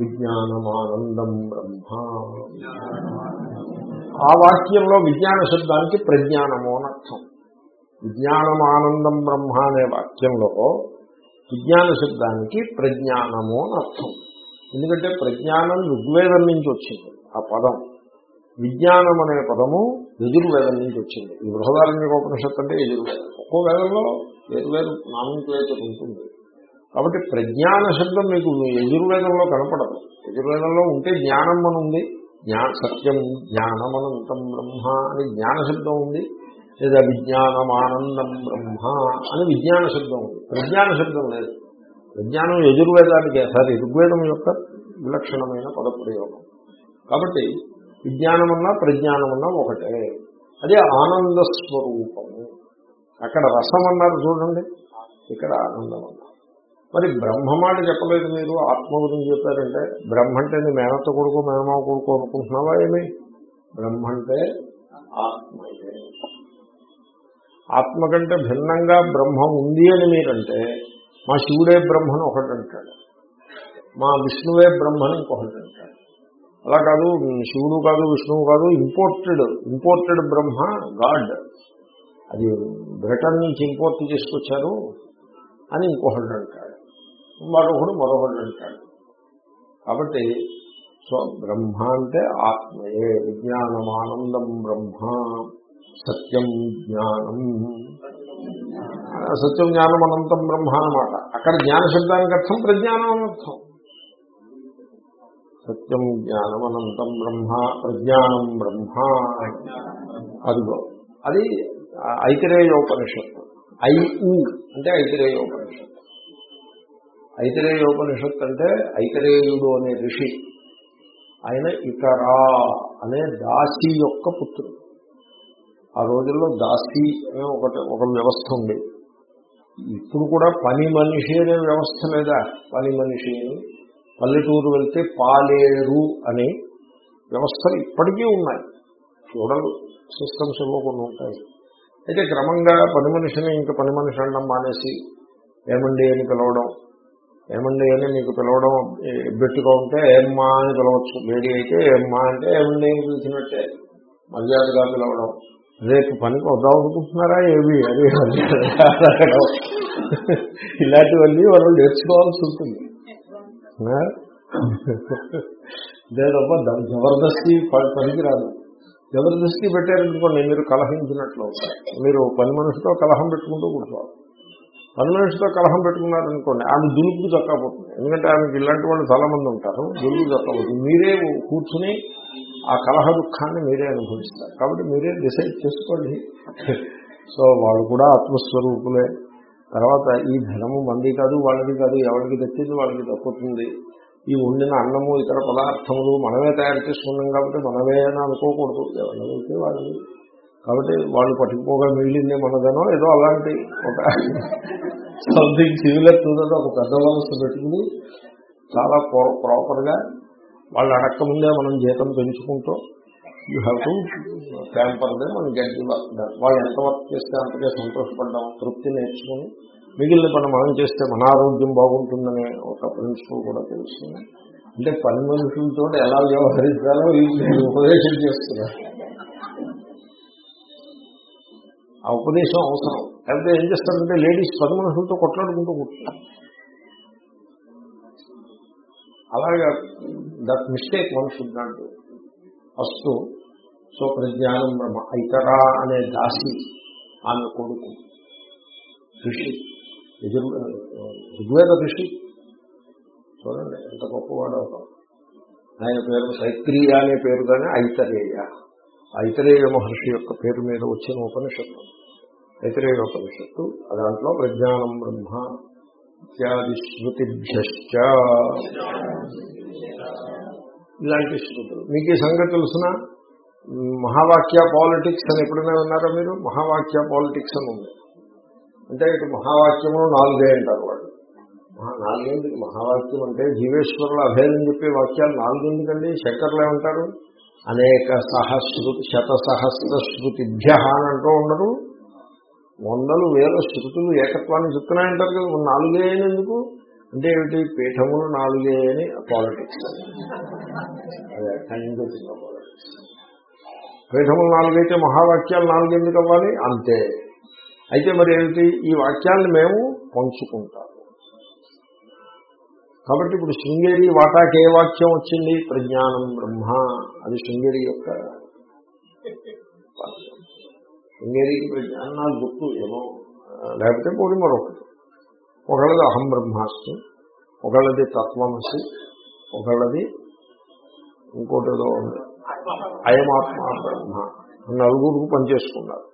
విజ్ఞానమానందం బ్రహ్మ. ఆ వాక్యంలో విజ్ఞాన శబ్దానికి ప్రజ్ఞానము అని విజ్ఞానం ఆనందం బ్రహ్మ అనే వాక్యంలో విజ్ఞాన శబ్దానికి ప్రజ్ఞానము అని అర్థం. ఎందుకంటే ప్రజ్ఞానం ఋగ్వేదం నుంచి వచ్చింది ఆ పదం. విజ్ఞానం అనే పదము యజుర్వేదం నుంచి వచ్చింది. ఈ బృహదారణ్యోపనిషత్తు అంటే యజుర్వేదం. ఒక్కో వేదంలో వేరువేరు వేరు ఉంటుంది. కాబట్టి ప్రజ్ఞాన శబ్దం మీకు యజుర్వేదంలో కనపడదు. యజుర్వేదంలో ఉంటే జ్ఞానం అని ఉంది. జ్ఞా సత్యం జ్ఞానమనంతం బ్రహ్మ అని జ్ఞాన శబ్దం ఉంది. లేదా విజ్ఞానమానందం బ్రహ్మ అని విజ్ఞాన శబ్దం ఉంది. ప్రజ్ఞాన శబ్దం లేదు. విజ్ఞానం యజుర్వేదానికి సార్ ఋగ్వేదం యొక్క విలక్షణమైన పదప్రయోగం. కాబట్టి విజ్ఞానమన్నా ప్రజ్ఞానమన్నా ఒకటే. అదే ఆనంద స్వరూపము. అక్కడ రసం అన్నారు చూడండి. ఇక్కడ ఆనందం అన్నారు. మరి బ్రహ్మ మాట చెప్పలేదు మీరు. ఆత్మ గురించి చెప్పారంటే బ్రహ్మ అంటే నీ మేనత్త కొడుకు మేనమావ కొడుకు అనుకుంటున్నావా ఏమి? బ్రహ్మ అంటే ఆత్మయే. ఆత్మ కంటే భిన్నంగా బ్రహ్మ ఉంది అని మీరంటే మా శివుడే బ్రహ్మను ఒకటంటాడు. మా విష్ణువే బ్రహ్మని ఇంకొకటి అంటాడు అలా కాదు శివుడు కాదు విష్ణువు కాదు ఇంపోర్టెడ్ ఇంపోర్టెడ్ బ్రహ్మ గాడ్ అది బ్రిటన్ నుంచి ఇంపోర్ట్ చేసుకొచ్చారు అని ఇంకొకటి అంటాడు మరొకడు మరొకడు అంటాడు కాబట్టి సో బ్రహ్మ అంటే ఆత్మయే విజ్ఞానమానందం బ్రహ్మ. సత్యం జ్ఞానం. సత్యం జ్ఞానం అనంతం బ్రహ్మ అన్నమాట అక్కడ జ్ఞాన శబ్దానికి అర్థం ప్రజ్ఞానం అనర్థం సత్యం జ్ఞానం అనంతం బ్రహ్మ ప్రజ్ఞానం బ్రహ్మ. అదిగో అది ఐతిరేయోపనిషత్తు. ఐ ఉ అంటే ఐతిరేయోపనిషత్తు. ఐతిరేయోపనిషత్తు అంటే ఐతిరేయుడు అనే ఋషి. ఆయన ఇతరా అనే దాసి యొక్క పుత్రుడు. ఆ రోజుల్లో దాసి అనే ఒకటి ఒక వ్యవస్థ ఉంది. ఇప్పుడు కూడా పని మనిషి అనే వ్యవస్థ లేదా? పని మనిషి అని. పల్లెటూరు వెళ్తే పాలేరు అనే వ్యవస్థలు ఇప్పటికీ ఉన్నాయి. ఫ్యూడల్ సిస్టమ్స్ ఏవో కొన్ని ఉంటాయి. అయితే క్రమంగా పని మనిషిని ఇంకా పని మనిషి అనడం మానేసి ఏమండి అని పిలవడం ఏమండి అని మీకు పిలవడం బెట్టుగా ఉంటే ఏమ్మా అని పిలవచ్చు. లేడీ అయితే ఏమ్మా అంటే ఏమండి అని పిలిచినట్టే. మర్యాదగా పిలవడం. రేపు పనికి వద్దాం అనుకుంటున్నారా ఏవి అది ఇలాంటివన్నీ వాళ్ళు నేర్చుకోవాల్సి ఉంటుంది. లేదప్ప జబర్దస్తి పనికి రాదు జబర్దస్తి పెట్టారనుకోండి మీరు కలహించినట్లు మీరు పని మనిషితో కలహం పెట్టుకుంటూ కూర్చోవాలి. పని మనిషితో కలహం పెట్టుకున్నారనుకోండి ఆమె దులుపు చక్కపోతుంది ఎందుకంటే ఆమెకి ఇలాంటి వాళ్ళు చాలా మంది ఉంటారు దులుపు చక్కపోతుంది మీరే కూర్చుని ఆ కలహ దుఃఖాన్ని మీరే అనుభవిస్తారు. కాబట్టి మీరే డిసైడ్ చేసుకోండి. సో వాళ్ళు కూడా ఆత్మస్వరూపులే. తర్వాత ఈ ధనము మంది కాదు వాళ్ళది కాదు ఎవరికి దక్కింది వాళ్ళకి దక్కుతుంది. ఈ వండిన అన్నము ఇతర పదార్థములు మనమే తయారు చేసుకున్నాం కాబట్టి మనమే అని అనుకోకూడదు. ఎవరైతే వాళ్ళది కాబట్టి వాళ్ళు పట్టుకుపోగా మిగిలిందే మనదనో ఏదో అలాంటి ఒక సంథింగ్ సివిలర్ చూడదో ఒక పెద్ద వలస పెట్టుకుని చాలా ప్రాపర్గా వాళ్ళు అడక్కముందే మనం జీతం పెంచుకుంటూ you have to tamper they మనం గెట్ వాళ్ళు ఎంత వర్క్ చేస్తే అంతకే సంతోషపడ్డాం తృప్తి నేర్చుకుని మిగిలిన పని మనం చేస్తే మన ఆరోగ్యం బాగుంటుందనే ఒక ప్రిన్సిపల్ కూడా తెలుస్తుంది. అంటే పని మనుషులతో ఎలా వ్యవహరించాలో వీళ్ళు ఉపదేశం చేస్తున్నారు. ఆ ఉపదేశం అవసరం. లేకపోతే ఏం చేస్తారంటే లేడీస్ పది మనుషులతో కొట్లాడుకుంటూ కూర్చున్నారు అలాగా that mistake one should not do so ప్రజ్ఞానం బ్రహ్మ. ఐతరా అనే దాసి ఆమె కొడుకు. ఋషి. ఋగ్వేద ఋషి. చూడండి ఎంత గొప్పవాడు అవుతాం ఆయన పేరు సైత్రీయ అనే పేరుగానే ఐతరేయ. ఐతరేయ మహర్షి యొక్క పేరు మీద వచ్చిన ఉపనిషత్తు. ఐతరేయ ఉపనిషత్తు దాంట్లో ప్రజ్ఞానం బ్రహ్మ ఇత్యాది ఇలాంటి శృతులు మీకు ఈ సంగతి తెలుసిన? మహావాక్య పాలిటిక్స్ అని ఎప్పుడైనా విన్నారా మీరు? మహావాక్య పాలిటిక్స్ అని ఉంది. అంటే ఇటు మహావాక్యములు నాలుగే అంటారు వాళ్ళు. నాలుగేందుకు మహావాక్యం అంటే జీవేశ్వరుల అభేదం చెప్పే వాక్యాలు నాలుగెందుకండి శంకర్లు ఏమంటారు? అనేక సహస్రుతి శత సహస్ర శృతిభ్య అని అంటూ ఉండరు. వందలు వేల శృతులు ఏకత్వాన్ని చెప్తున్నాయంటారు కదా నాలుగే నాలుగే అయినందుకు అంటే ఏమిటి? పీఠములు నాలుగే అని పాలిటిక్స్ అదే ఖండించిన పాలిటిక్స్ పీఠములు నాలుగైతే మహావాక్యాలు నాలుగు ఎందుకు అవ్వాలి? అంతే. అయితే మరి ఏమిటి? ఈ వాక్యాలను మేము పంచుకుంటాము. కాబట్టి ఇప్పుడు శృంగేరి వాటాకి ఏ వాక్యం వచ్చింది? ప్రజ్ఞానం బ్రహ్మ. అది శృంగేరి యొక్క వాక్యం శృంగేరికి నాకు గుర్తు ఏమో లేకపోతే పోయి మరొకటి. ఒకళ్ళది అహం బ్రహ్మాస్మి ఒకళ్ళది తత్వమసి ఒకళ్ళది ఇంకోటి ఏదో ఉంది. అయమాత్మ బ్రహ్మ నలుగురు పనిచేసుకున్నారు.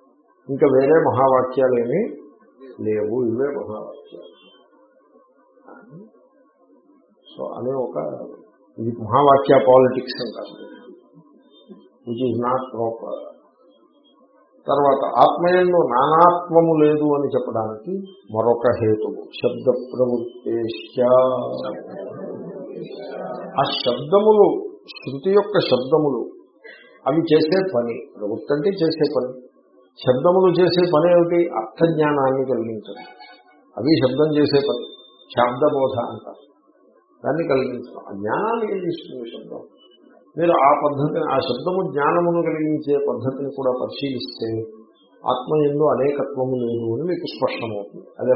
ఇంకా వేరే మహావాక్యాలు ఏమీ లేవు ఇవే మహావాక్యాలు. సో అనే ఒక ఇది మహావాక్య పాలిటిక్స్ అంటారు. విచ్ ఈజ్ నాట్ ప్రాపర్ తర్వాత ఆత్మయంలో నానాత్మము లేదు అని చెప్పడానికి మరొక హేతువు. శబ్ద ప్రవృత్తేశ్చ ఆ శబ్దములు శృతి యొక్క శబ్దములు అవి చేసే పని. ప్రవృత్తి అంటే చేసే పని. శబ్దములు చేసే పని ఏమిటి? అర్థజ్ఞానాన్ని కలిగించడం. అవి శబ్దం చేసే పని. శాబ్దబోధ అంటారు. దాన్ని కలిగించడం. ఆ జ్ఞానాన్ని కలిగిస్తుంది శబ్దం? మీరు ఆ పద్ధతిని ఆ శబ్దము జ్ఞానమును కలిగించే పద్ధతిని కూడా పరిశీలిస్తే ఆత్మ ఎందు అనేకత్వము లేదు అని మీకు స్పష్టమవుతుంది. అది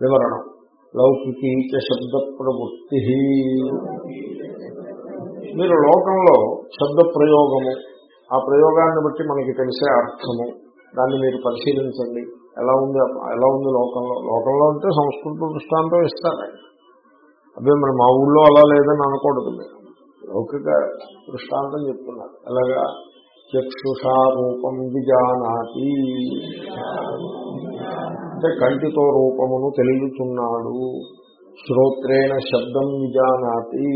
వివరణం. లౌకికీచ శబ్ద ప్రవృత్తి మీరు లోకంలో శబ్ద ప్రయోగము ఆ ప్రయోగాన్ని బట్టి మనకి తెలిసే అర్థము దాన్ని మీరు పరిశీలించండి. ఎలా ఉంది ఎలా ఉంది లోకంలో? లోకంలో అంటే సంస్కృత దృష్టాంతం ఇస్తారు. అదే మరి మా ఊళ్ళో అలా లేదని అనకూడదు మీరు. లౌకిక దృష్టాంతం చెప్తున్నారు అలాగా చక్షుషా రూపం విజానాతి. అంటే కంటితో రూపమును తెలియచున్నాడు. శ్రోత్రేణ శబ్దం విజానాతి.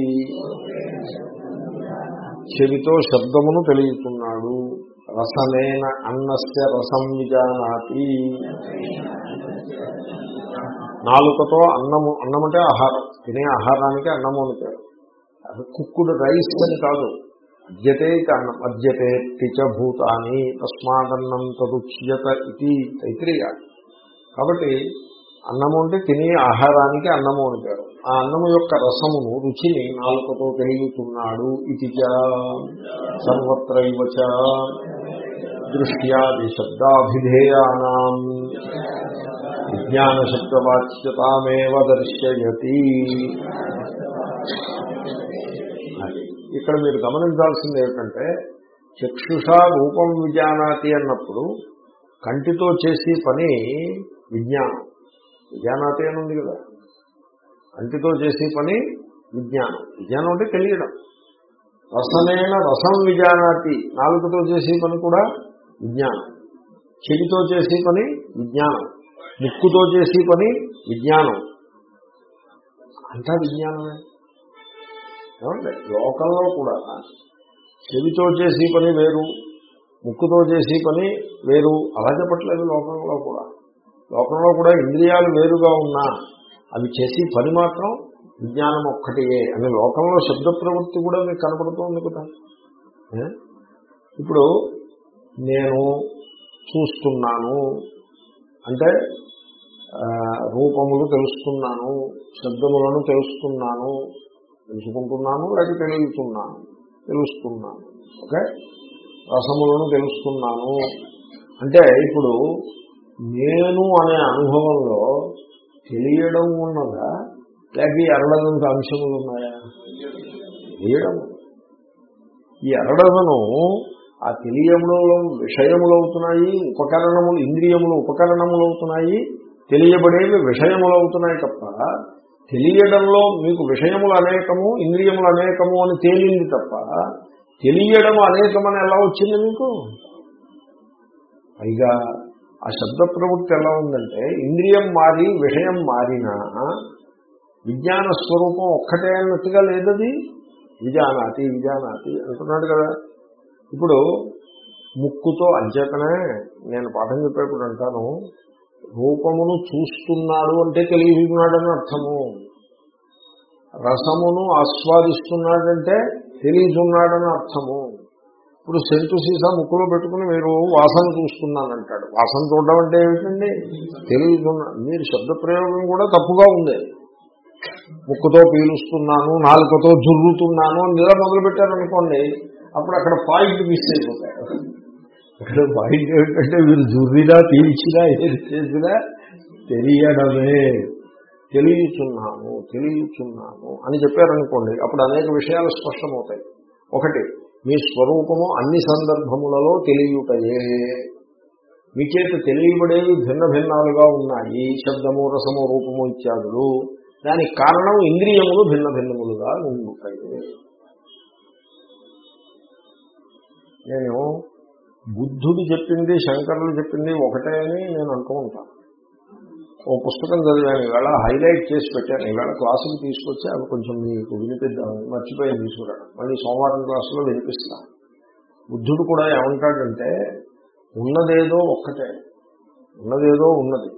చెవితో శబ్దమును తెలియచున్నాడు. రసనేన అన్నస్య రసం విజానాతి. నాలుకతో అన్నము అన్నం అంటే ఆహారం. తినే ఆహారానికి అన్నము అని పేరు. కుక్కుడు రైస్ అని కాదు. అద్యతే కన్నం అన్నం అద్యతే తిచ భూతాని తస్మాదన్నం తదుచ్యత ఇది తైత్రీయ. కాబట్టి అన్నము అంటే తినే ఆహారానికి అన్నము అని పేరు. ఆ అన్నము యొక్క రసమును రుచిని నాలుకతో తెలియతున్నాడు ఇది సర్వత్ర దృష్ట్యాది శబ్దాభిధేయానాం. విజ్ఞాన శబ్దవాచ్యతామేవ దర్శయతి. ఇక్కడ మీరు గమనించాల్సింది ఏమిటంటే చక్షుష రూపం విజానాతి అన్నప్పుడు కంటితో చేసే పని విజ్ఞానం. విజ్ఞానాతి అని ఉంది కదా. కంటితో చేసే పని విజ్ఞానం. విజ్ఞానం అంటే తెలియడం. రసనైన రసం విజానాతి. నాలుగుతో చేసే పని కూడా విజ్ఞానం. చెవితో చేసే పని విజ్ఞానం. ముక్కుతో చేసే పని విజ్ఞానం. అంతా విజ్ఞానమే. ఏమండి? లోకంలో కూడా చెవితో చేసే పని వేరు ముక్కుతో చేసే పని వేరు. అలా చెప్పట్లేదు లోకంలో కూడా. లోకంలో కూడా ఇంద్రియాలు వేరుగా ఉన్నా అవి చేసి పని మాత్రం విజ్ఞానం ఒక్కటియే అని లోకంలో శబ్ద ప్రవృత్తి కూడా మీకు కనపడుతుంది కదా. ఇప్పుడు నేను చూస్తున్నాను అంటే రూపములు తెలుసుకున్నాను శబ్దములను తెలుసుకున్నాను తెలుసుకుంటున్నాను లేక తెలియతున్నాను తెలుస్తున్నాను ఓకే? రసములను తెలుసుకున్నాను. అంటే ఇప్పుడు నేను అనే అనుభవంలో తెలియడం ఉన్నదా లేక ఈ అరడదంత అంశములు ఉన్నాయా? తెలియడం. ఈ అరడదను ఆ తెలియములలో విషయములు అవుతున్నాయి ఉపకరణములు ఇంద్రియములు ఉపకరణములు అవుతున్నాయి తెలియబడేవి విషయములు అవుతున్నాయి తప్ప తెలియడంలో మీకు విషయములు అనేకము ఇంద్రియములు అనేకము అని తేలింది తప్ప తెలియడం అనేకమని ఎలా వచ్చింది మీకు? పైగా ఆ శబ్ద ప్రవృత్తి ఎలా ఉందంటే ఇంద్రియం మారి విషయం మారినా విజ్ఞాన స్వరూపం ఒక్కటే అన్నట్టుగా లేదది? విజానాతి విజానాతి అంటున్నాడు కదా. ఇప్పుడు ముక్కుతో అంచేతనే నేను పాఠం చెప్పేప్పుడు అంటాను రూపమును చూస్తున్నాడు అంటే తెలియజున్నాడని అర్థము. రసమును ఆస్వాదిస్తున్నాడంటే తెలియజున్నాడని అర్థము. ఇప్పుడు సెంటు సీసా ముక్కులో పెట్టుకుని మీరు వాసన చూస్తున్నానంటాడు. వాసన చూడడం అంటే ఏమిటండి? తెలియజున్నా మీరు శబ్ద ప్రయోగం కూడా తప్పుగా ఉంది. ముక్కుతో పీలుస్తున్నాను నాలుకతో జుర్రుతున్నాను అని ఇలా మొదలు పెట్టారనుకోండి అప్పుడు అక్కడ పాయింట్ మిస్ అయిపోతాయి. ఇక్కడ పాయింట్ ఏమిటంటే మీరు జుర్రినా పీల్చినా ఏది చేసినా తెలియడమే. తెలియచున్నాము తెలియచున్నాము అని చెప్పారనుకోండి అప్పుడు అనేక విషయాలు స్పష్టమవుతాయి. ఒకటి మీ స్వరూపము అన్ని సందర్భములలో తెలియటయే. మీ చేత తెలియబడేవి భిన్న భిన్నాలుగా ఉన్నాయి శబ్దము రసము రూపము ఇత్యాదులు. దానికి కారణం ఇంద్రియములు భిన్న భిన్నములుగా ఉంటాయి నేను బుద్ధుడు చెప్పింది శంకరులు చెప్పింది ఒకటే అని నేను అంటూ ఉంటాను. ఓ పుస్తకం చదివాను ఇవాళ హైలైట్ చేసి పెట్టాను. ఇవాళ క్లాసుకి తీసుకొచ్చి అవి కొంచెం మీకు వినిపిద్దాం మర్చిపోయి తీసుకురా మళ్ళీ సోమవారం క్లాసులో వినిపిస్తాను. బుద్ధుడు కూడా ఏమంటాడంటే ఉన్నదేదో ఒక్కటే ఉన్నదేదో ఉన్నది.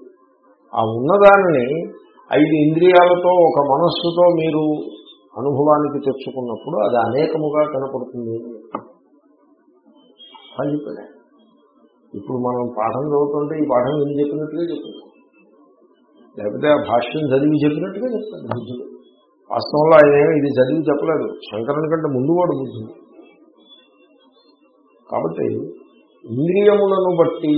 ఆ ఉన్నదానిని ఐదు ఇంద్రియాలతో ఒక మనస్సుతో మీరు అనుభవానికి తెచ్చుకున్నప్పుడు అది అనేకముగా కనపడుతుంది. అని చెప్పాడు ఇప్పుడు మనం పాఠం చదువుతుంటే ఈ పాఠం ఏం చెప్పినట్టుగా చెప్తున్నాం లేకపోతే ఆ భాష్యం చదివి చెప్పినట్టుగా చెప్తాడు బుద్ధుడు. వాస్తవంలో ఆయన ఇది చదివి చెప్పలేదు. శంకరుని కంటే ముందు వాడు బుద్ధుడు. కాబట్టి ఇంద్రియములను బట్టి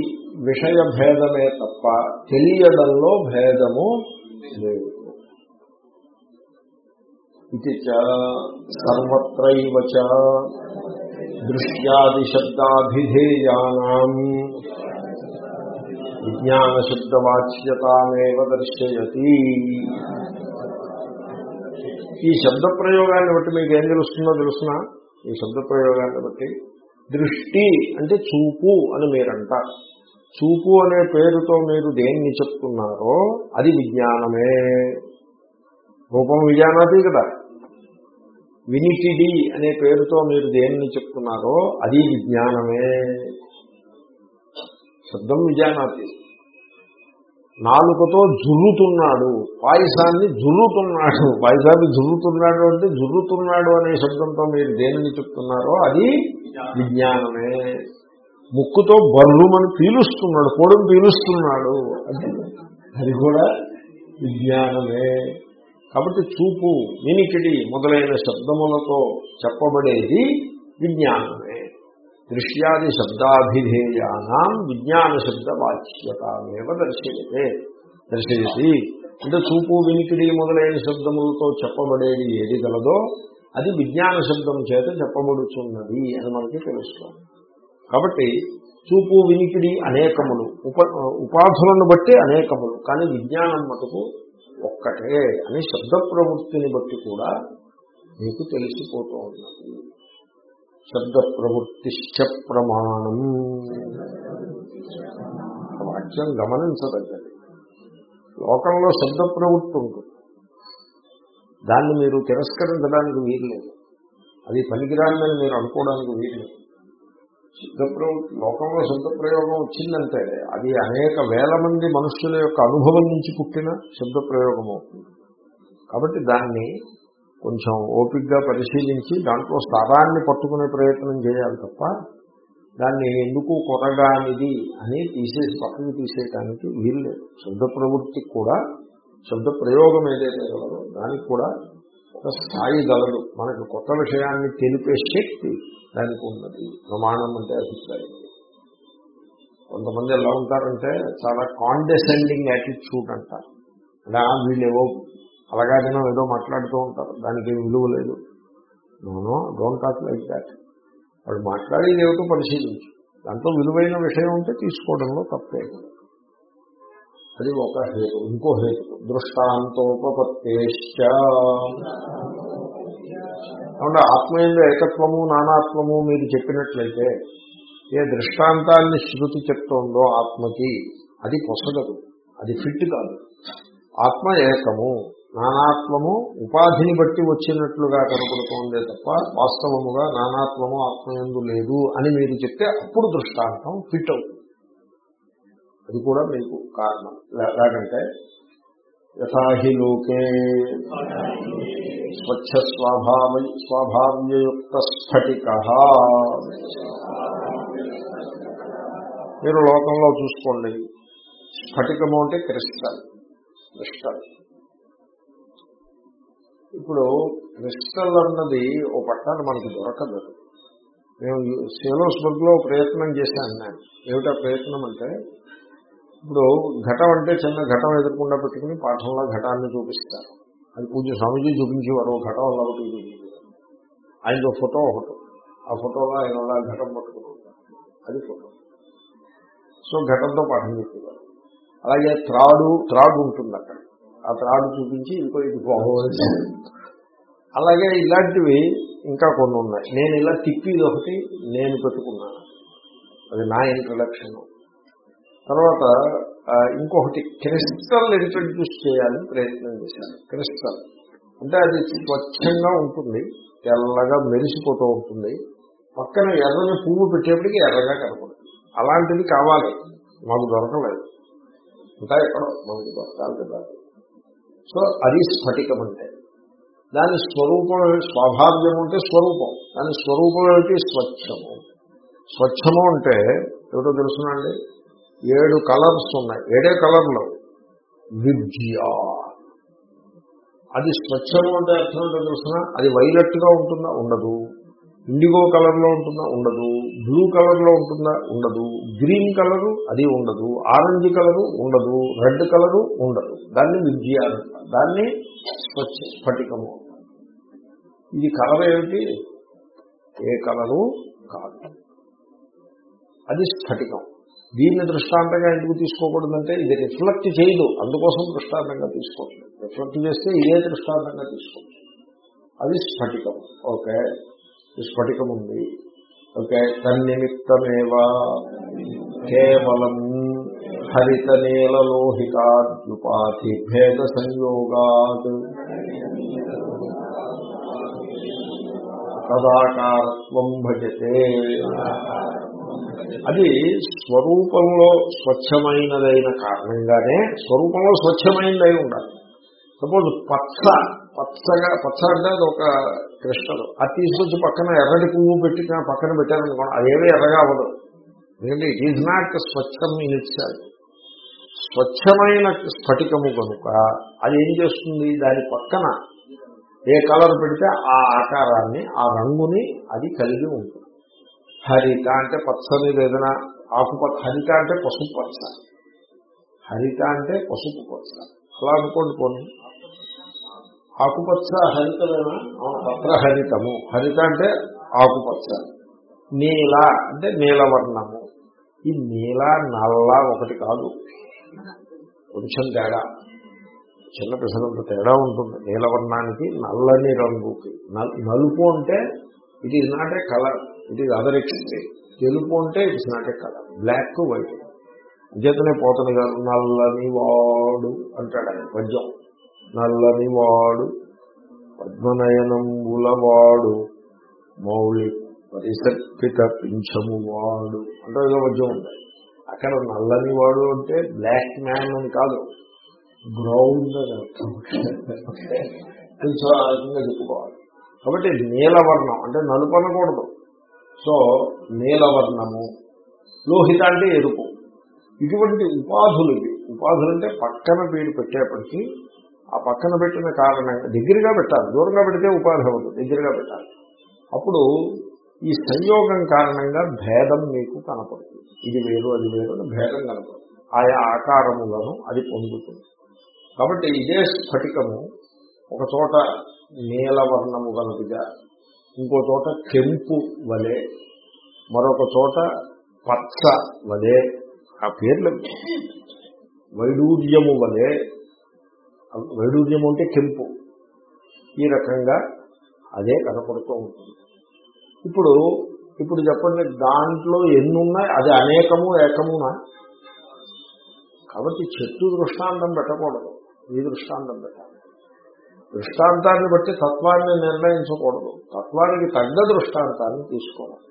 విషయ భేదమే తప్ప తెలియడంలో భేదము లేదు. ఇది చ సర్వత్రైవ చ విజ్ఞాన దర్శయతి. ఈ శబ్ద ప్రయోగాన్ని బట్టి మీకు ఏం తెలుస్తుందో తెలుసిన? ఈ శబ్ద ప్రయోగాన్ని బట్టి. దృష్టి అంటే చూపు అని మీరంటారు. చూపు అనే పేరుతో మీరు దేన్ని చెప్తున్నారో అది విజ్ఞానమే. రూపం విజ్ఞానాది కదా. వినికిడి అనే పేరుతో మీరు దేన్ని చెప్తున్నారో అది విజ్ఞానమే. శబ్దం విజానాతి నాలుకతో జుర్రుతున్నాడు పాయసాన్ని జుర్రుతున్నాడు. పాయసాన్ని జుర్రుతున్నాడు అంటే జుర్రుతున్నాడు అనే శబ్దంతో మీరు దేనిని చెప్తున్నారో అది విజ్ఞానమే. ముక్కుతో బర్రుమని పీలుస్తున్నాడు కోడని పీలుస్తున్నాడు. అది అది కూడా విజ్ఞానమే. కాబట్టి చూపు వినికిడి మొదలైన శబ్దములతో చెప్పబడేది విజ్ఞానమే. దృశ్యాది శబ్దాభిధేయానం విజ్ఞాన శబ్ద వాచ్యతమేవ దర్శయతే. దర్శయతి అంటే చూపు వినికిడి మొదలైన శబ్దములతో చెప్పబడేది ఏది గలదో అది విజ్ఞాన శబ్దం చేత చెప్పబడుచున్నది అని మనకి తెలుస్తుంది. కాబట్టి చూపు వినికిడి అనేకములు ఉప ఉపాధులను బట్టి అనేకములు కానీ విజ్ఞానం మటుకు ఒక్కటే అని శబ్ద ప్రవృత్తిని బట్టి కూడా మీకు తెలిసిపోతూ ఉన్నది శబ్ద ప్రవృత్తిశ్చ ప్రమాణం. వాక్యం గమనించదగ్గది. లోకంలో శబ్ద ప్రవృత్తి ఉంటుంది. దాన్ని మీరు తిరస్కరించడానికి వీల్లేదు. అది పనికిరాందని మీరు అనుకోవడానికి వీల్లేదు. శబ్దప్రయోగం లోకంలో శబ్దప్రయోగం వచ్చిందంటే అది అనేక వేల మంది మనుషుల యొక్క అనుభవం నుంచి పుట్టిన శబ్దప్రయోగం అవుతుంది. కాబట్టి దాన్ని కొంచెం ఓపిక్గా పరిశీలించి దాంట్లో సారాన్ని పట్టుకునే ప్రయత్నం చేయాలి తప్ప దాన్ని ఎందుకు కొరగానిది అని తీసేసి పక్కకు తీసేయటానికి వీలు లేదు శబ్ద ప్రవృత్తికి కూడా శబ్ద ప్రయోగం ఏదైతే కలదో దానికి కూడా స్థాయి గలదు. మనకు కొత్త విషయాన్ని తెలిపే శక్తి దానికి ఉన్నది. ప్రమాణం అంటే అభిప్రాయం. కొంతమంది ఎలా ఉంటారంటే చాలా కాండెసెండింగ్ యాటిట్యూడ్ అంటారు. అంటే వీళ్ళు ఏవో అలాగానే ఏదో మాట్లాడుతూ ఉంటారు. దానికి ఏం విలువ లేదు. No no don't talk like that వాడు మాట్లాడేది ఏమిటో పరిశీలించు. దాంట్లో విలువైన విషయం ఉంటే తీసుకోవడంలో తప్పేది అది ఒక హేతు ఇంకో హేతు దృష్టాంతోపత్తిశ్చ కాబట్టి ఆత్మయంలో ఏకత్వము నానాత్మము మీరు చెప్పినట్లయితే ఏ దృష్టాంతాన్ని శృతి చెప్తోందో ఆత్మకి అది పొసగదు అది ఫిట్ కాదు. ఆత్మ ఏకము నానాత్మము ఉపాధిని బట్టి వచ్చినట్లుగా కనపడుతోందే తప్ప వాస్తవముగా నానాత్వము ఆత్మయందు లేదు అని మీరు చెప్తే అప్పుడు దృష్టాంతం ఫిట్ అవుతుంది. అది కూడా మీకు కారణం. ఎలాగంటే యథాహి లోకే స్వచ్ఛ స్వాభావ స్వాభావ్యయుక్త స్ఫటిక మీరు లోకంలో చూసుకోండి. స్ఫటికము అంటే క్రిస్టల్ క్రిస్టల్. ఇప్పుడు క్రిస్టల్ అన్నది ఓ పట్టాన్ని మనకి దొరకదు. మేము సేలోస్బర్గ్లో ప్రయత్నం చేశాను నేను. ఏమిటా ప్రయత్నం అంటే ఇప్పుడు ఘటం అంటే చిన్న ఘటం ఎదురకుండా పెట్టుకుని పాఠంలో ఘటాన్ని చూపిస్తారు. అది పూజ స్వామీజీ చూపించేవారు ఘటం అలా ఒకటి చూపించేవారు. ఆయనతో ఫోటో ఒకటి. ఆ ఫోటోలో ఆయన అలా ఘటం పట్టుకుని అది ఫోటో. సో ఘటంతో పాఠం చెప్పేవారు. అలాగే త్రాడు త్రాడు ఉంటుంది అక్కడ. ఆ త్రాడు చూపించి ఇంకో ఇది బాగోవాలి అలాగే ఇలాంటివి ఇంకా కొన్ని ఉన్నాయి. నేను ఇలా తిప్పిది ఒకటి నేను పెట్టుకున్నాను. అది నా ఇంట్రడక్షన్ తర్వాత ఇంకొకటి క్రిస్టల్ ఇంట్రడ్యూస్ చేయాలని ప్రయత్నం చేశాను. క్రిస్టల్. అంటే అది స్వచ్ఛంగా ఉంటుంది తెల్లగా మెరిసిపోతూ ఉంటుంది. పక్కన ఎర్రని పువ్వు పెట్టేప్పటికి ఎర్రగా కనపడుతుంది. అలాంటిది కావాలి. మాకు దొరకలేదు. ఇంకా ఎక్కడో మనకి దొరకాలి కదా. సో అది స్ఫటికం అంటే దాని స్వరూపం స్వాభావ్యం అంటే స్వరూపం. దాని స్వరూపం ఏమిటి? స్వచ్ఛము. స్వచ్ఛము అంటే ఏమిటో తెలుసునండి? ఏడు కలర్స్ ఉన్నాయి. ఏడే కలర్లు? విద్య. అది స్వచ్ఛం అంటే అర్థం ఏంటో తెలుసిన అది వైలెట్గా ఉంటుందా? ఉండదు. ఇండిగో కలర్లో ఉంటుందా? ఉండదు. బ్లూ కలర్లో ఉంటుందా? ఉండదు. Green colour? అది ఉండదు. Orange colour? ఉండదు. Red colour? ఉండదు. దాన్ని విద్య దాన్ని స్వచ్ఛ స్ఫటికము ఇది కలర్ ఏమిటి? ఏ కలరు? కాదు. అది స్ఫటికం. దీన్ని దృష్టాంతంగా ఎందుకు తీసుకోకూడదంటే ఇది రిఫ్లెక్ట్ చేయదు. అందుకోసం దృష్టాంతంగా తీసుకోవచ్చు రిఫ్లెక్ట్ చేస్తే ఇదే దృష్టాంతంగా తీసుకోవచ్చు అది స్ఫటికం. ఓకే? స్ఫటికం ఉంది. ఓకే? తన్నిమిత్తమేవా కేవలం హరిత నీలలోహితాద్యుపాధి భేద సంయోగాత్ తదాకారత్వం భజతే. అది స్వరూపంలో స్వచ్ఛమైనదైన కారణంగానే స్వరూపంలో స్వచ్ఛమైనదై ఉండాలి. సపోజ్ పచ్చ పచ్చగా పచ్చ అంటే అది ఒక క్రిస్టలు. అది తీసుకొచ్చి పక్కన ఎర్రటి పువ్వు పెట్టి పక్కన పెట్టారనుకోండి అదేమీ ఎర్రగా అవ్వదు. ఎందుకంటే ఇట్ ఈజ్ నాట్ స్వచ్ఛం ఇన్ స్వచ్ఛమైన స్ఫటికము కనుక అది ఏం చేస్తుంది? దాని పక్కన ఏ కలర్ పెడితే ఆ ఆకారాన్ని ఆ రంగుని అది కలిగి ఉంటుంది. హరిత అంటే పచ్చని ఏదైనా ఆకుపచ్చ హరిత అంటే పసుపు పచ్చ. హరిత అంటే పసుపు పచ్చ. అలా అనుకోండి పోనీ. ఆకుపచ్చ హరితమేనా పత్ర హరితము. హరిత అంటే ఆకుపచ్చ నీల అంటే నీలవర్ణము. ఈ నీల నల్ల ఒకటి కాదు. కొంచెం తేడా. చిన్న పిసరంత తేడా ఉంటుంది. నీలవర్ణానికి నల్లని రంగుకి. నల్- నలుపు అంటే it is not a colour. It is other extreme తెలుపు అంటే it's not a colour black white అంచేతనే పోతని గారు నల్లని వాడు అంటాడు ఆయన పద్యం. నల్లని వాడు పద్మనయనం వాడు మౌళి పరిసర్పిత పింఛము వాడు. అంటే ఏదో మధ్య ఉంటాయి అక్కడ నల్లని వాడు అంటే బ్లాక్ మ్యాన్ అని కాదు గ్రౌండ్ అని అర్థం. అది ఆ చెప్పుకోవాలి. కాబట్టి నీలవర్ణం. అంటే నలుపు అనకూడదు. సో నీలవర్ణము లోహిత అంటే ఎరుపు. ఇటువంటి ఉపాధులు ఇవి ఉపాధులు అంటే పక్కన వీడు పెట్టేప్పటికీ ఆ పక్కన పెట్టిన కారణంగా దగ్గరగా పెట్టాలి దూరంగా పెడితే ఉపాధి అవ్వదు దగ్గరగా పెట్టాలి. అప్పుడు ఈ సంయోగం కారణంగా భేదం మీకు కనపడుతుంది. ఇది వేరు అది వేరు అని భేదం కనపడుతుంది. ఆయా ఆకారములను అది పొందుతుంది. కాబట్టి ఇదే స్ఫటికము. ఒక చోట నీలవర్ణము గలదిగా ఇంకో చోట కెంపు వలె మరొక చోట పచ్చ వలె ఆ పేర్లు వైడూర్యము వలె వైడూర్యము అంటే కెంపు. ఈ రకంగా అదే కనపడుతూ ఉంటుంది. ఇప్పుడు ఇప్పుడు చెప్పండి దాంట్లో ఎన్ని ఉన్నాయి అది అనేకము ఏకమునా? కాబట్టి చెట్టు దృష్టాంతం పెట్టకూడదు. ఈ దృష్టాంతం పెట్టాలి. దృష్టాంతాన్ని బట్టి తత్వాన్ని నిర్ణయించకూడదు. తత్వానికి తగ్గ దృష్టాంతాన్ని తీసుకోవాలి.